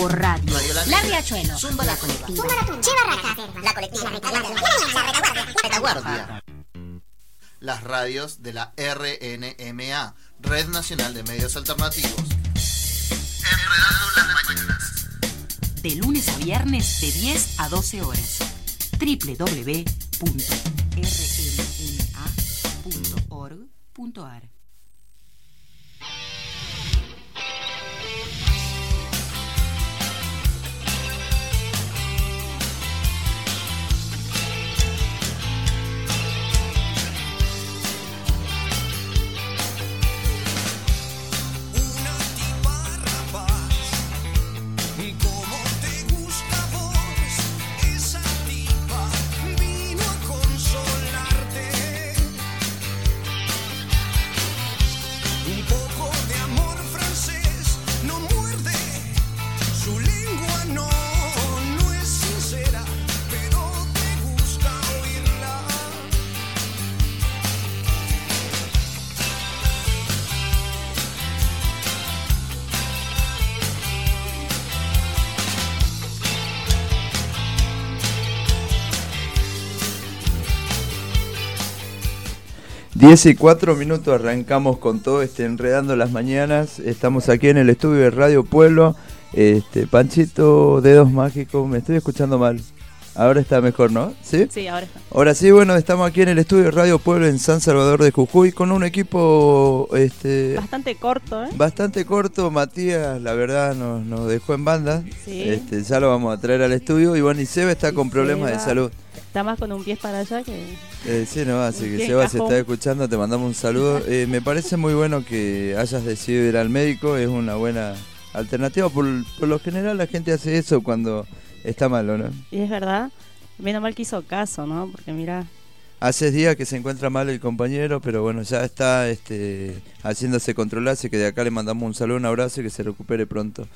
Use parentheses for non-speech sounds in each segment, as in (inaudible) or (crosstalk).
por radio. La Riachuelo. Zumba la colectiva. La colectiva. La retaguardia. Las radios de la RNMA, Red Nacional de Medios Alternativos. Enredando las mañanas. De lunes a viernes de 10 a 12 horas. www.rnma.org.ar 10 y 4 minutos arrancamos con todo este Enredando las Mañanas. Estamos aquí en el estudio de Radio Pueblo. Este, Panchito, dedos mágicos, me estoy escuchando mal. Ahora está mejor, ¿no? ¿Sí? Sí, ahora está. Ahora sí, bueno, estamos aquí en el estudio de Radio Pueblo en San Salvador de Jujuy con un equipo... Este, bastante corto, ¿eh? Bastante corto. Matías, la verdad, nos, nos dejó en banda. Sí. Este, ya lo vamos a traer al estudio. Y bueno, y Seba está con problemas de salud. Está más con un pie para allá que... Eh, sí, no, así que Seba, si está escuchando, te mandamos un saludo. (laughs) Eh, me parece muy bueno que hayas decidido ir al médico, es una buena alternativa. Por, lo general la gente hace eso cuando está malo, ¿no? Y es verdad, menos mal que hizo caso, ¿no? Porque mira... Hace días que se encuentra mal el compañero, pero bueno, ya está este, haciéndose controlar, así que de acá le mandamos un saludo, un abrazo y que se recupere pronto.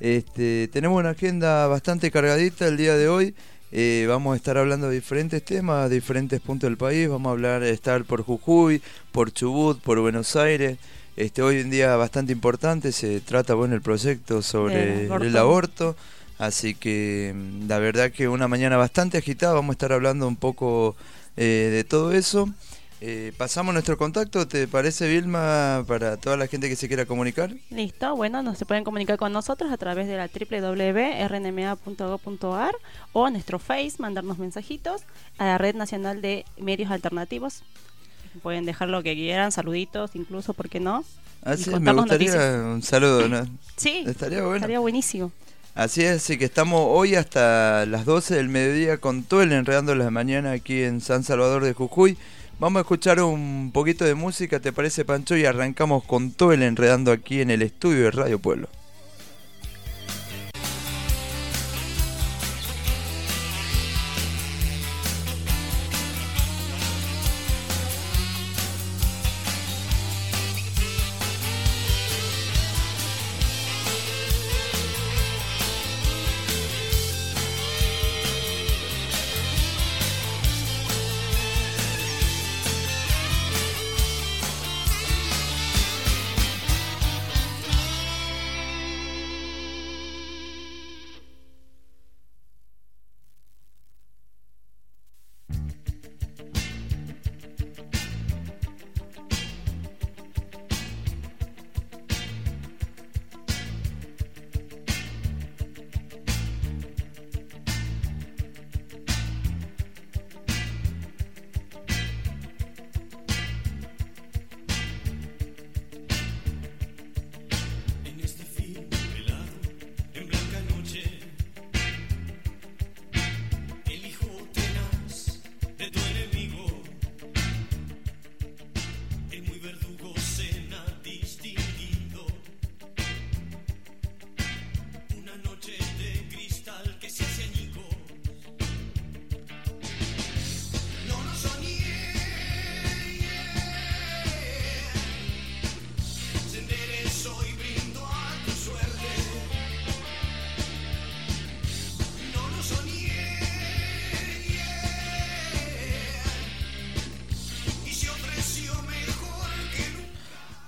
Este, tenemos una agenda bastante cargadita el día de hoy. Eh, vamos a estar hablando de diferentes temas, de diferentes puntos del país. Vamos a hablar, estar por Jujuy, por Chubut, por Buenos Aires. Este, hoy en día bastante importante, se trata bueno el proyecto sobre el aborto. Así que mm, la verdad que una mañana bastante agitada, vamos a estar hablando un poco eh, de todo eso. Eh, pasamos nuestro contacto, ¿te parece Vilma para toda la gente que se quiera comunicar? Listo, bueno, nos se pueden comunicar con nosotros a través de la www.rnma.gov.ar o a nuestro Face, mandarnos mensajitos a la Red Nacional de Medios Alternativos. Pueden dejar lo que quieran, saluditos incluso, ¿por qué no? Ah, sí, me gustaría un saludo, ¿no? (laughs) sí, estaría bueno. Estaría buenísimo. Así es, así que estamos hoy hasta las 12 del mediodía con todo el Enredando las Mañana aquí en San Salvador de Jujuy. Vamos a escuchar un poquito de música, ¿te parece Pancho? Y arrancamos con todo el enredando aquí en el estudio de Radio Pueblo.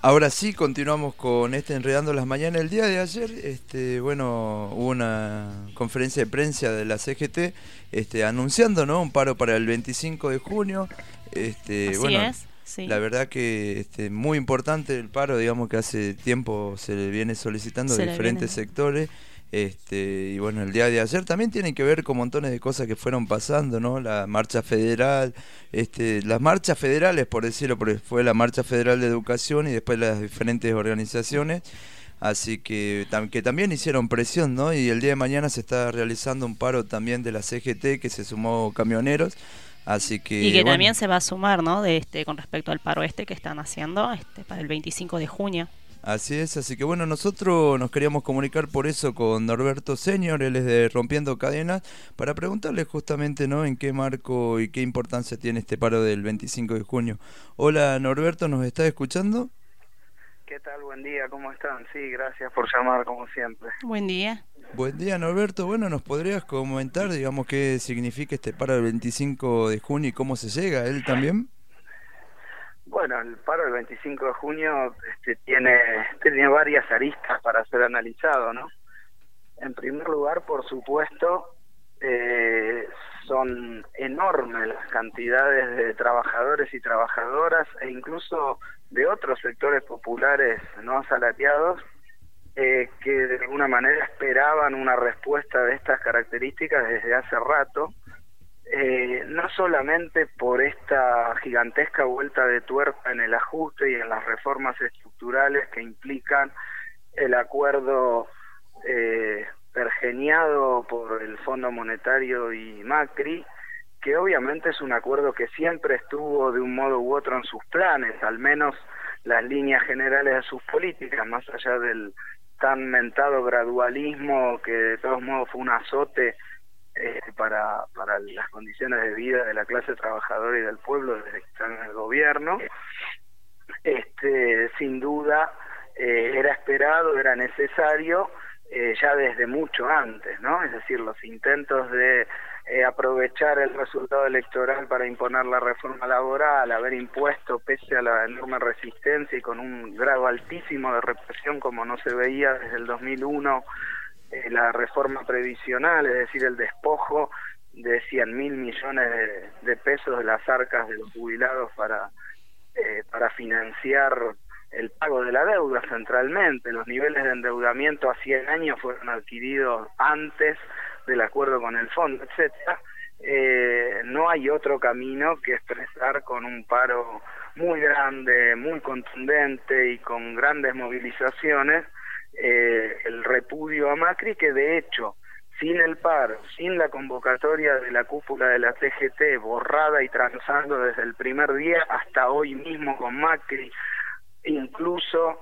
Ahora sí, continuamos con este Enredando las Mañanas. El día de ayer, este, bueno, hubo una conferencia de prensa de la CGT este, anunciando ¿no? un paro para el 25 de junio. Este, Así bueno, es, sí. La verdad que este, muy importante el paro, digamos que hace tiempo se le viene solicitando de diferentes viene. sectores. Este, y bueno, el día de ayer también tiene que ver con montones de cosas que fueron pasando, ¿no? La marcha federal, este, las marchas federales, por decirlo, porque fue la marcha federal de educación y después las diferentes organizaciones. Así que, tam- que también hicieron presión, ¿no? Y el día de mañana se está realizando un paro también de la CGT que se sumó camioneros. Así que. Y que bueno, también se va a sumar, ¿no? De este, con respecto al paro este que están haciendo este, para el 25 de junio. Así es, así que bueno, nosotros nos queríamos comunicar por eso con Norberto Senior, él es de Rompiendo Cadenas, para preguntarle justamente ¿no? en qué marco y qué importancia tiene este paro del 25 de junio. Hola Norberto, ¿nos está escuchando? ¿Qué tal? Buen día, ¿cómo están? Sí, gracias por llamar como siempre. Buen día. Buen día Norberto, bueno, ¿nos podrías comentar, digamos, qué significa este paro del 25 de junio y cómo se llega a él también? Bueno, el paro del 25 de junio este, tiene, tiene varias aristas para ser analizado, ¿no? En primer lugar, por supuesto, eh, son enormes las cantidades de trabajadores y trabajadoras e incluso de otros sectores populares no asalariados eh, que de alguna manera esperaban una respuesta de estas características desde hace rato, eh, no solamente por esta gigantesca vuelta de tuerca en el ajuste y en las reformas estructurales que implican el acuerdo eh, pergeniado por el Fondo Monetario y Macri, que obviamente es un acuerdo que siempre estuvo de un modo u otro en sus planes, al menos las líneas generales de sus políticas, más allá del tan mentado gradualismo que de todos modos fue un azote eh, para, para las condiciones de vida de la clase trabajadora y del pueblo desde que están en el gobierno. Este, sin duda eh, era esperado, era necesario eh, ya desde mucho antes, ¿no? Es decir, los intentos de eh, aprovechar el resultado electoral para imponer la reforma laboral, haber impuesto pese a la enorme resistencia y con un grado altísimo de represión como no se veía desde el 2001 eh, la reforma previsional, es decir, el despojo de 100 mil millones de, pesos de las arcas de los jubilados para, eh, para financiar el pago de la deuda centralmente. Los niveles de endeudamiento a 100 años fueron adquiridos antes del acuerdo con el fondo, etcétera. Eh, no hay otro camino que expresar con un paro muy grande, muy contundente y con grandes movilizaciones eh, el repudio a Macri que de hecho sin el paro, sin la convocatoria de la cúpula de la TGT borrada y transando desde el primer día hasta hoy mismo con Macri, incluso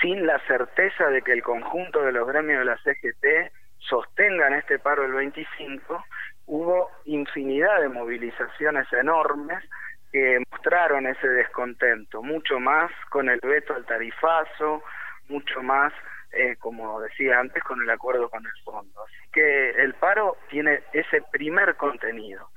sin la certeza de que el conjunto de los gremios de la CGT sostengan este paro el 25, hubo infinidad de movilizaciones enormes que mostraron ese descontento, mucho más con el veto al tarifazo, mucho más, eh, como decía antes, con el acuerdo con el fondo. Así que el paro tiene ese primer contenido.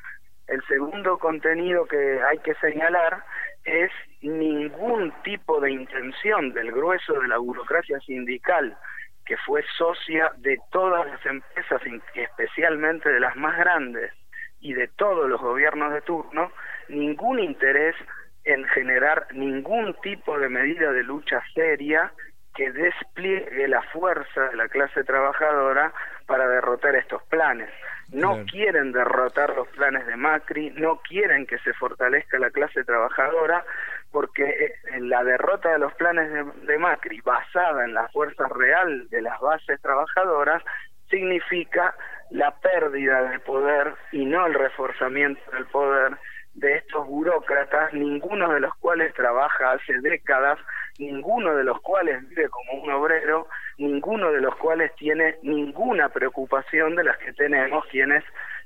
El segundo contenido que hay que señalar es ningún tipo de intención del grueso de la burocracia sindical que fue socia de todas las empresas, especialmente de las más grandes y de todos los gobiernos de turno, ningún interés en generar ningún tipo de medida de lucha seria que despliegue la fuerza de la clase trabajadora para derrotar estos planes. No Claro. quieren derrotar los planes de Macri, no quieren que se fortalezca la clase trabajadora, porque eh, en la derrota de los planes de, de Macri, basada en la fuerza real de las bases trabajadoras, significa la pérdida del poder y no el reforzamiento del poder de estos burócratas, ninguno de los cuales trabaja hace décadas, ninguno de los cuales vive como un obrero, ninguno de los cuales tiene ninguna preocupación de las que tenemos quienes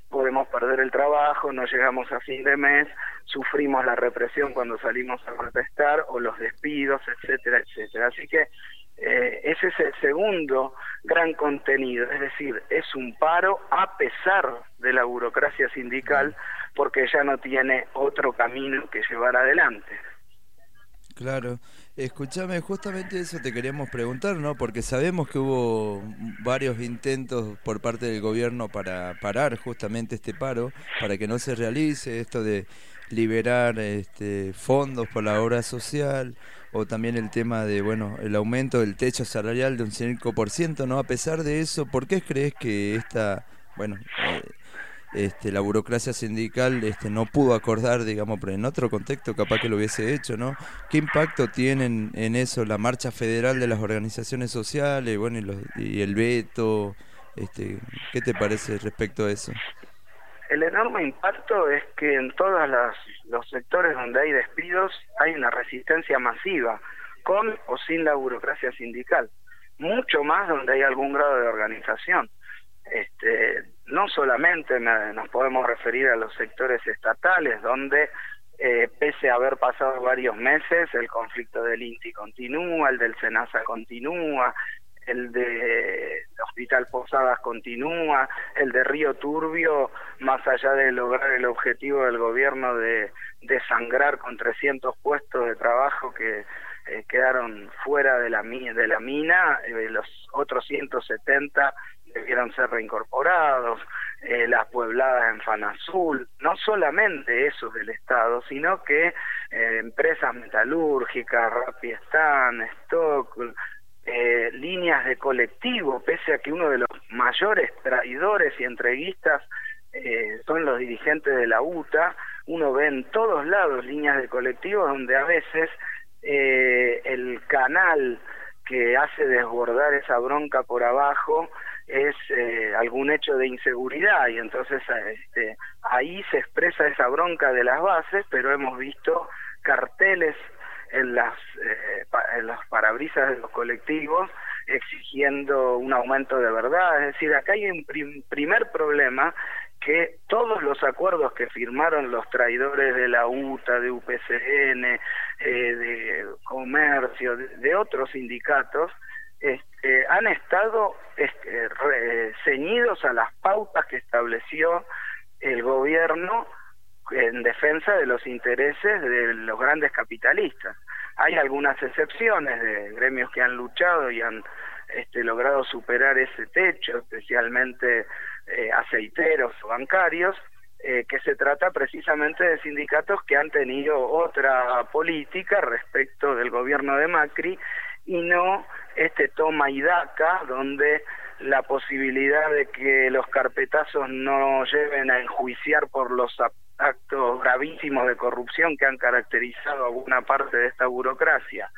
podemos perder el trabajo, no llegamos a fin de mes, sufrimos la represión cuando salimos a protestar o los despidos, etcétera, etcétera. Así que eh, ese es el segundo gran contenido, es decir, es un paro a pesar de la burocracia sindical porque ya no tiene otro camino que llevar adelante. Claro. Escúchame, justamente eso te queríamos preguntar, ¿no? Porque sabemos que hubo varios intentos por parte del gobierno para parar justamente este paro, para que no se realice esto de liberar este, fondos por la obra social o también el tema de, bueno, el aumento del techo salarial de un 5%, ¿no? A pesar de eso, ¿por qué crees que esta, bueno, este, la burocracia sindical este, no pudo acordar, digamos, pero en otro contexto capaz que lo hubiese hecho, ¿no? ¿Qué impacto tienen en eso la marcha federal de las organizaciones sociales, bueno, y, los, y el veto? Este, ¿Qué te parece respecto a eso? El enorme impacto es que en todos los sectores donde hay despidos hay una resistencia masiva, con o sin la burocracia sindical, mucho más donde hay algún grado de organización. Este, no solamente nos podemos referir a los sectores estatales, donde eh, pese a haber pasado varios meses, el conflicto del INTI continúa, el del SENASA continúa, el de Hospital Posadas continúa, el de Río Turbio, más allá de lograr el objetivo del gobierno de, sangrar con 300 puestos de trabajo que eh, quedaron fuera de la, de la mina, eh, los otros 170 debieron ser reincorporados, eh, las puebladas en Fanazul, no solamente esos del Estado, sino que eh, empresas metalúrgicas, Rapiestan, Stock, eh, líneas de colectivo, pese a que uno de los mayores traidores y entreguistas son los dirigentes de la UTA, uno ve en todos lados líneas de colectivo donde a veces el canal que hace desbordar esa bronca por abajo es eh, algún hecho de inseguridad y entonces este, ahí se expresa esa bronca de las bases, pero hemos visto carteles en las eh, en los parabrisas de los colectivos exigiendo un aumento de verdad, es decir, acá hay un primer problema que todos los acuerdos que firmaron los traidores de la UTA, de UPCN, eh, de Comercio, de otros sindicatos, este, han estado este, ceñidos a las pautas que estableció el gobierno en defensa de los intereses de los grandes capitalistas. Hay algunas excepciones de gremios que han luchado y han este, logrado superar ese techo, especialmente eh, aceiteros o bancarios, eh, que se trata precisamente de sindicatos que han tenido otra política respecto del gobierno de Macri y no este toma y daca donde la posibilidad de que los carpetazos no lleven a enjuiciar por los actos gravísimos de corrupción que han caracterizado a alguna parte de esta burocracia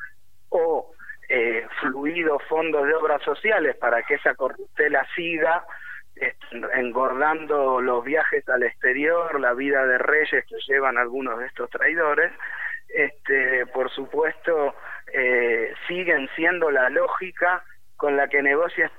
o eh, fluidos fondos de obras sociales para que esa corruptela siga engordando los viajes al exterior, la vida de reyes que llevan algunos de estos traidores, este, por supuesto, eh, siguen siendo la lógica con la que negocia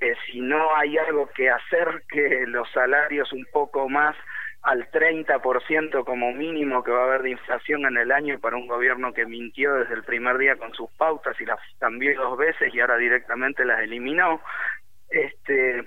eh, si no hay algo que hacer que los salarios un poco más al 30% como mínimo que va a haber de inflación en el año para un gobierno que mintió desde el primer día con sus pautas y las cambió dos veces y ahora directamente las eliminó. Este,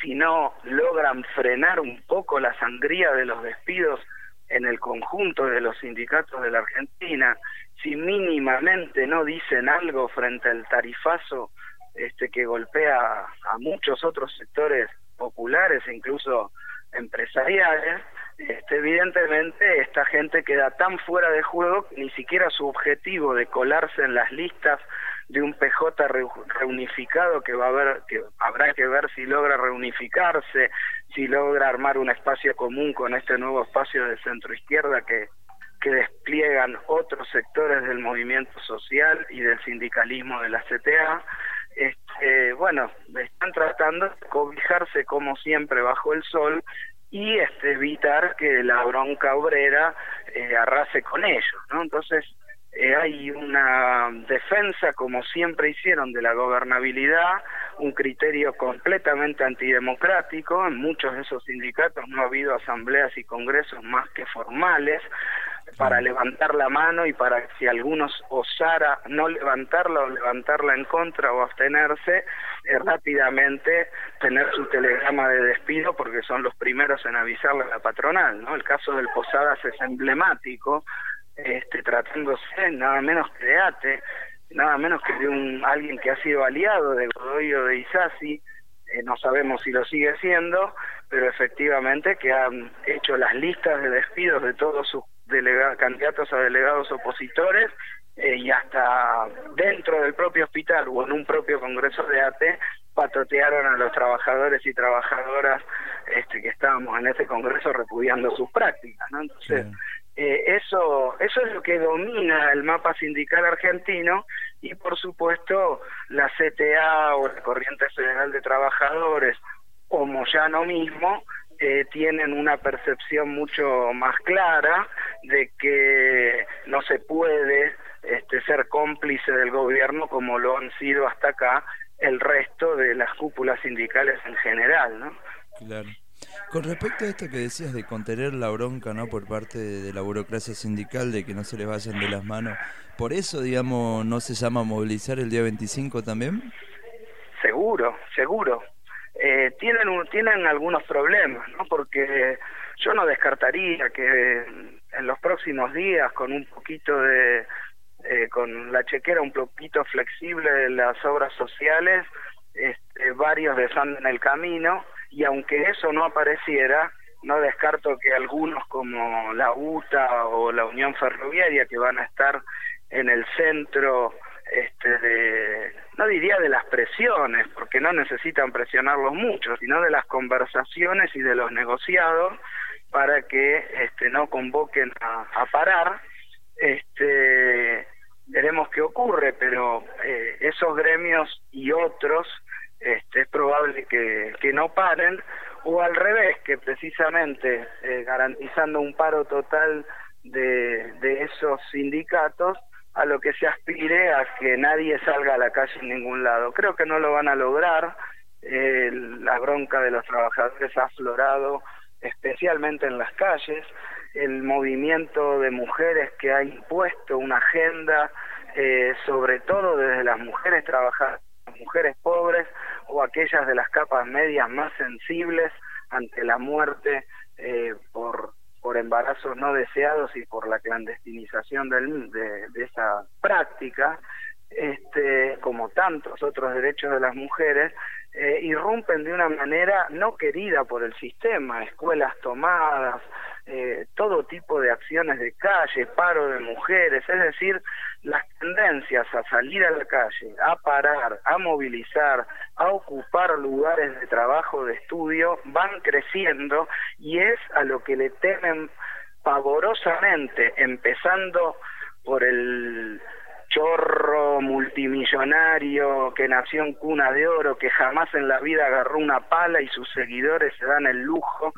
si no logran frenar un poco la sangría de los despidos en el conjunto de los sindicatos de la Argentina, si mínimamente no dicen algo frente al tarifazo este que golpea a muchos otros sectores populares incluso empresariales, este, evidentemente esta gente queda tan fuera de juego que ni siquiera su objetivo de colarse en las listas de un PJ reunificado que va a haber que habrá que ver si logra reunificarse, si logra armar un espacio común con este nuevo espacio de centro izquierda que que despliegan otros sectores del movimiento social y del sindicalismo de la CTA. Este, bueno, están tratando de cobijarse como siempre bajo el sol y este, evitar que la bronca obrera eh, arrase con ellos, ¿no? Entonces, eh, hay una defensa, como siempre hicieron, de la gobernabilidad, un criterio completamente antidemocrático. En muchos de esos sindicatos no ha habido asambleas y congresos más que formales, para levantar la mano y para que si algunos osara no levantarla o levantarla en contra o abstenerse, eh, rápidamente tener su telegrama de despido porque son los primeros en avisarle a la patronal, ¿no? El caso del Posadas es emblemático, este, tratándose nada menos que de ATE, nada menos que de un alguien que ha sido aliado de Godoy o de Isasi, eh, no sabemos si lo sigue siendo, pero efectivamente que han hecho las listas de despidos de todos sus candidatos a delegados opositores eh, y hasta dentro del propio hospital o en un propio congreso de ATE patotearon a los trabajadores y trabajadoras este, que estábamos en ese congreso repudiando sus prácticas, ¿no? Entonces, eh, eso, eso es lo que domina el mapa sindical argentino y por supuesto la CTA o la Corriente Federal de Trabajadores o Moyano mismo eh, tienen una percepción mucho más clara de que no se puede este, ser cómplice del gobierno como lo han sido hasta acá el resto de las cúpulas sindicales en general, ¿no? Claro. Con respecto a esto que decías de contener la bronca, ¿no? Por parte de, la burocracia sindical, de que no se les vayan de las manos, ¿por eso, digamos, no se llama movilizar el día 25 también? Seguro, seguro. Eh, tienen, tienen algunos problemas, ¿no? Porque yo no descartaría que en los próximos días, con un poquito de, eh, con la chequera un poquito flexible de las obras sociales, este, varios desanden el camino y aunque eso no apareciera, no descarto que algunos como la UTA o la Unión Ferroviaria que van a estar en el centro este de no diría de las presiones porque no necesitan presionarlos mucho sino de las conversaciones y de los negociados para que este no convoquen a, parar este veremos qué ocurre pero eh, esos gremios y otros este, es probable que, que no paren, o al revés, que precisamente eh, garantizando un paro total de, de esos sindicatos, a lo que se aspire a que nadie salga a la calle en ningún lado. Creo que no lo van a lograr, eh, la bronca de los trabajadores ha aflorado especialmente en las calles, el movimiento de mujeres que ha impuesto una agenda, eh, sobre todo desde las mujeres trabajadoras, mujeres pobres, o aquellas de las capas medias más sensibles ante la muerte eh, por por embarazos no deseados y por la clandestinización del, de, esa práctica, este, como tantos otros derechos de las mujeres, eh, irrumpen de una manera no querida por el sistema, escuelas tomadas, eh, todo tipo de acciones de calle, paro de mujeres, es decir, las tendencias a salir a la calle, a parar, a movilizar, a ocupar lugares de trabajo, de estudio, van creciendo y es a lo que le temen pavorosamente, empezando por el chorro multimillonario que nació en cuna de oro, que jamás en la vida agarró una pala y sus seguidores se dan el lujo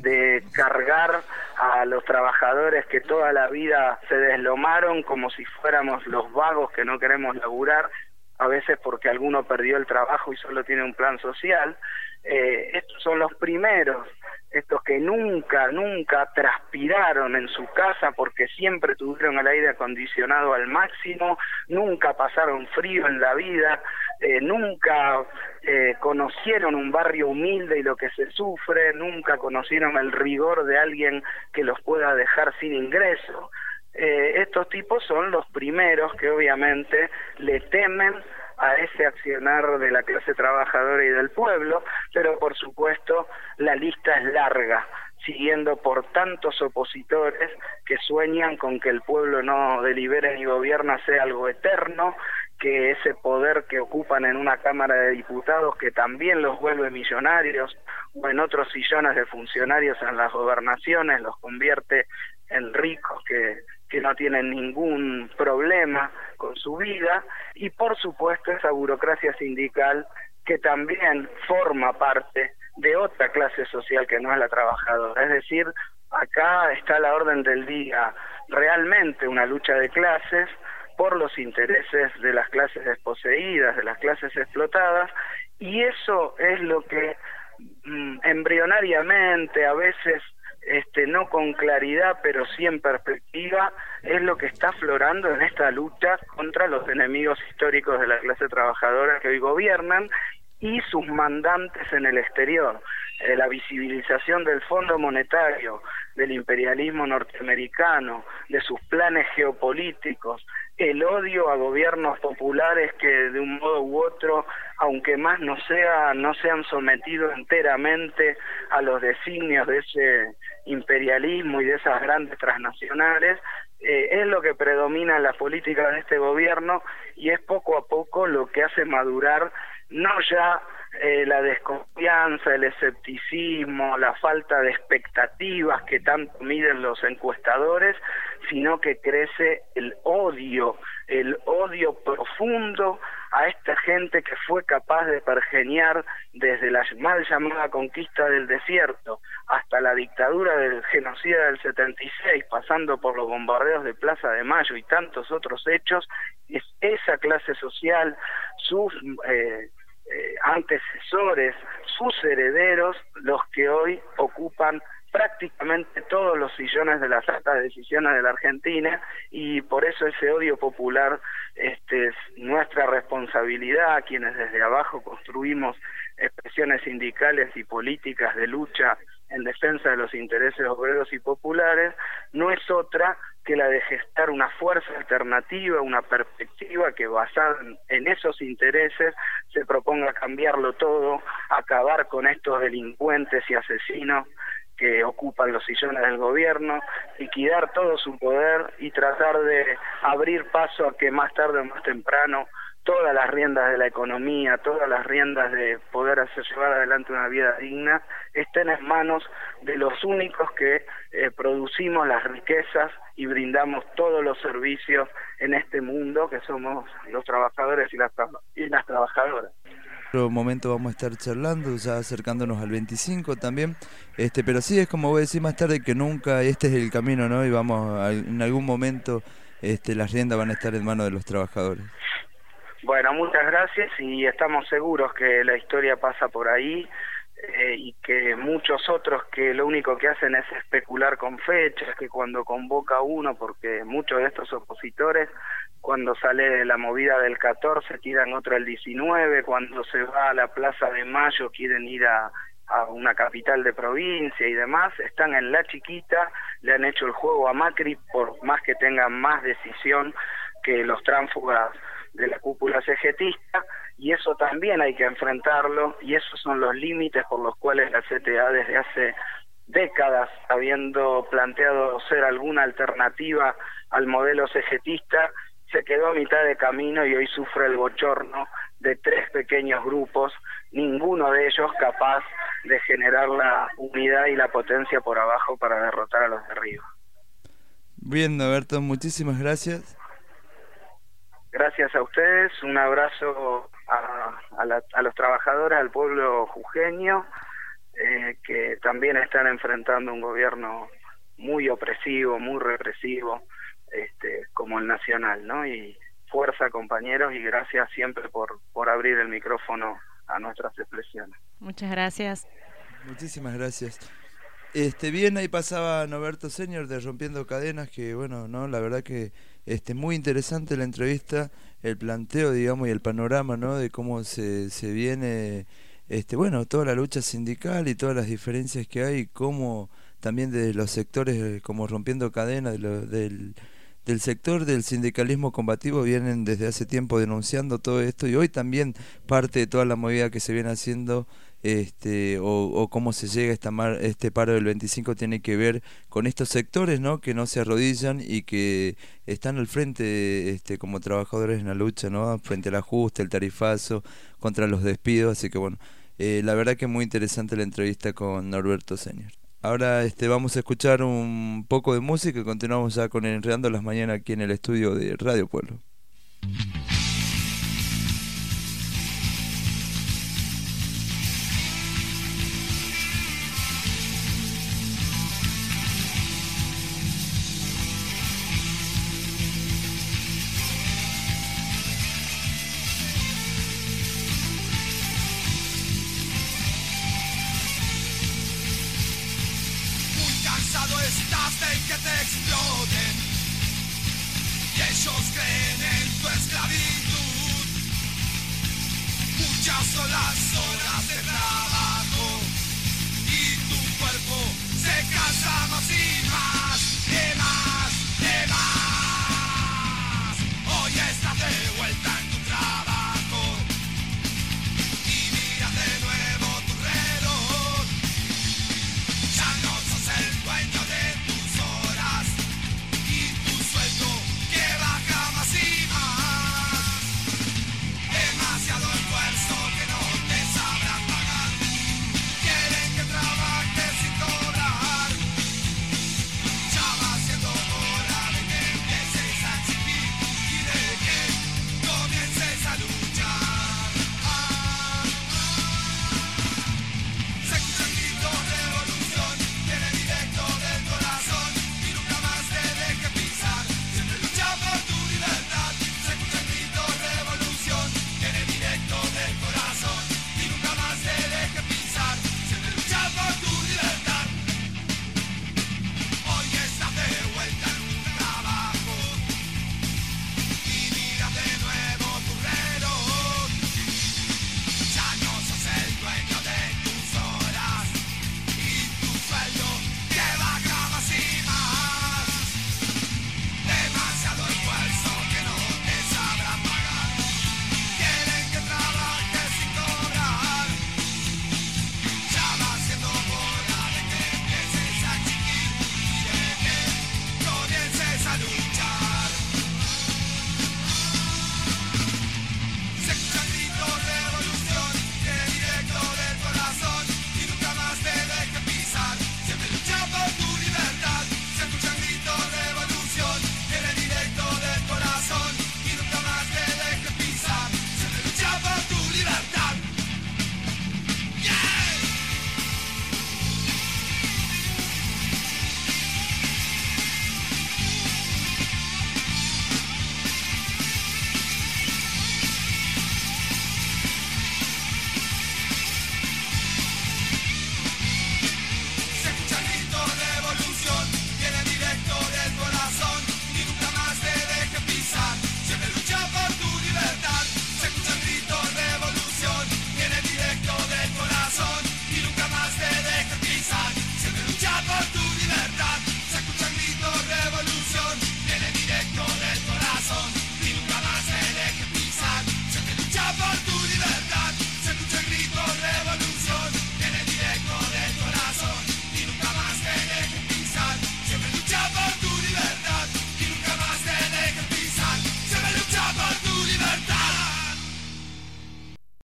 de cargar a los trabajadores que toda la vida se deslomaron como si fuéramos los vagos que no queremos laburar, a veces porque alguno perdió el trabajo y solo tiene un plan social. Eh, estos son los primeros estos que nunca, nunca transpiraron en su casa porque siempre tuvieron el aire acondicionado al máximo, nunca pasaron frío en la vida, eh, nunca eh, conocieron un barrio humilde y lo que se sufre, nunca conocieron el rigor de alguien que los pueda dejar sin ingreso. Eh, estos tipos son los primeros que obviamente le temen a ese accionar de la clase trabajadora y del pueblo, pero por supuesto la lista es larga, siguiendo por tantos opositores que sueñan con que el pueblo no delibere ni gobierna sea algo eterno, que ese poder que ocupan en una Cámara de Diputados, que también los vuelve millonarios, o en otros sillones de funcionarios en las gobernaciones, los convierte en ricos que que no tienen ningún problema con su vida y por supuesto esa burocracia sindical que también forma parte de otra clase social que no es la trabajadora. Es decir, acá está la orden del día realmente una lucha de clases por los intereses de las clases desposeídas, de las clases explotadas, y eso es lo que mm, embrionariamente a veces este, no con claridad, pero sí en perspectiva, es lo que está aflorando en esta lucha contra los enemigos históricos de la clase trabajadora que hoy gobiernan y sus mandantes en el exterior. Eh, la visibilización del Fondo Monetario, del imperialismo norteamericano, de sus planes geopolíticos, el odio a gobiernos populares que de un modo u otro, aunque más no sea, no se han sometido enteramente a los designios de ese imperialismo y de esas grandes transnacionales, eh, es lo que predomina en la política de este gobierno y es poco a poco lo que hace madurar no ya eh, la desconfianza, el escepticismo, la falta de expectativas que tanto miden los encuestadores, sino que crece el odio, el odio profundo a esta gente que fue capaz de pergeniar desde la mal llamada conquista del desierto hasta la dictadura del genocida del 76, pasando por los bombardeos de Plaza de Mayo y tantos otros hechos, es esa clase social, sus eh, eh, antecesores, sus herederos, los que hoy ocupan prácticamente los sillones de las altas decisiones de la Argentina y por eso ese odio popular este, es nuestra responsabilidad, quienes desde abajo construimos expresiones sindicales y políticas de lucha en defensa de los intereses obreros y populares, no es otra que la de gestar una fuerza alternativa, una perspectiva que basada en esos intereses se proponga cambiarlo todo, acabar con estos delincuentes y asesinos que ocupan los sillones del gobierno, liquidar todo su poder y tratar de abrir paso a que más tarde o más temprano todas las riendas de la economía, todas las riendas de poder hacer llevar adelante una vida digna, estén en manos de los únicos que eh, producimos las riquezas y brindamos todos los servicios en este mundo, que somos los trabajadores y las, y las trabajadoras. Otro momento vamos a estar charlando, ya acercándonos al 25 también, este, pero sí es como voy a decir más tarde que nunca este es el camino, ¿no? Y vamos, en algún momento este, las riendas van a estar en manos de los trabajadores. Bueno, muchas gracias y estamos seguros que la historia pasa por ahí eh, y que muchos otros que lo único que hacen es especular con fechas, que cuando convoca uno, porque muchos de estos opositores cuando sale la movida del 14 tiran otro el 19, cuando se va a la Plaza de Mayo quieren ir a, una capital de provincia y demás, están en la chiquita, le han hecho el juego a Macri por más que tengan más decisión que los tránsfugas de la cúpula cegetista y eso también hay que enfrentarlo y esos son los límites por los cuales la CTA desde hace décadas, habiendo planteado ser alguna alternativa al modelo cegetista, se quedó a mitad de camino y hoy sufre el bochorno de tres pequeños grupos, ninguno de ellos capaz de generar la unidad y la potencia por abajo para derrotar a los de arriba. Bien, Roberto, muchísimas gracias. Gracias a ustedes, un abrazo a, a, los trabajadores, al pueblo jujeño, eh, que también están enfrentando un gobierno muy opresivo, muy represivo, este, como el nacional, ¿no? Y fuerza, compañeros, y gracias siempre por, por abrir el micrófono a nuestras expresiones. Muchas gracias. Muchísimas gracias. Este, bien, ahí pasaba Noberto Senior de Rompiendo Cadenas, que bueno, no, la verdad que este, muy interesante la entrevista, el planteo, digamos, y el panorama, ¿no? De cómo se, se viene, este, bueno, toda la lucha sindical y todas las diferencias que hay, cómo también de los sectores, eh, como Rompiendo Cadenas, del, del sector del sindicalismo combativo vienen desde hace tiempo denunciando todo esto y hoy también parte de toda la movida que se viene haciendo este, o, cómo se llega a esta mar, este paro del 25 tiene que ver con estos sectores ¿no? que no se arrodillan y que están al frente este, como trabajadores en la lucha, ¿no? frente al ajuste, el tarifazo, contra los despidos. Así que bueno, eh, la verdad que muy interesante la entrevista con Norberto Senior. Ahora este, vamos a escuchar un poco de música y continuamos ya con Enredando las Mañanas aquí en el estudio de Radio Pueblo.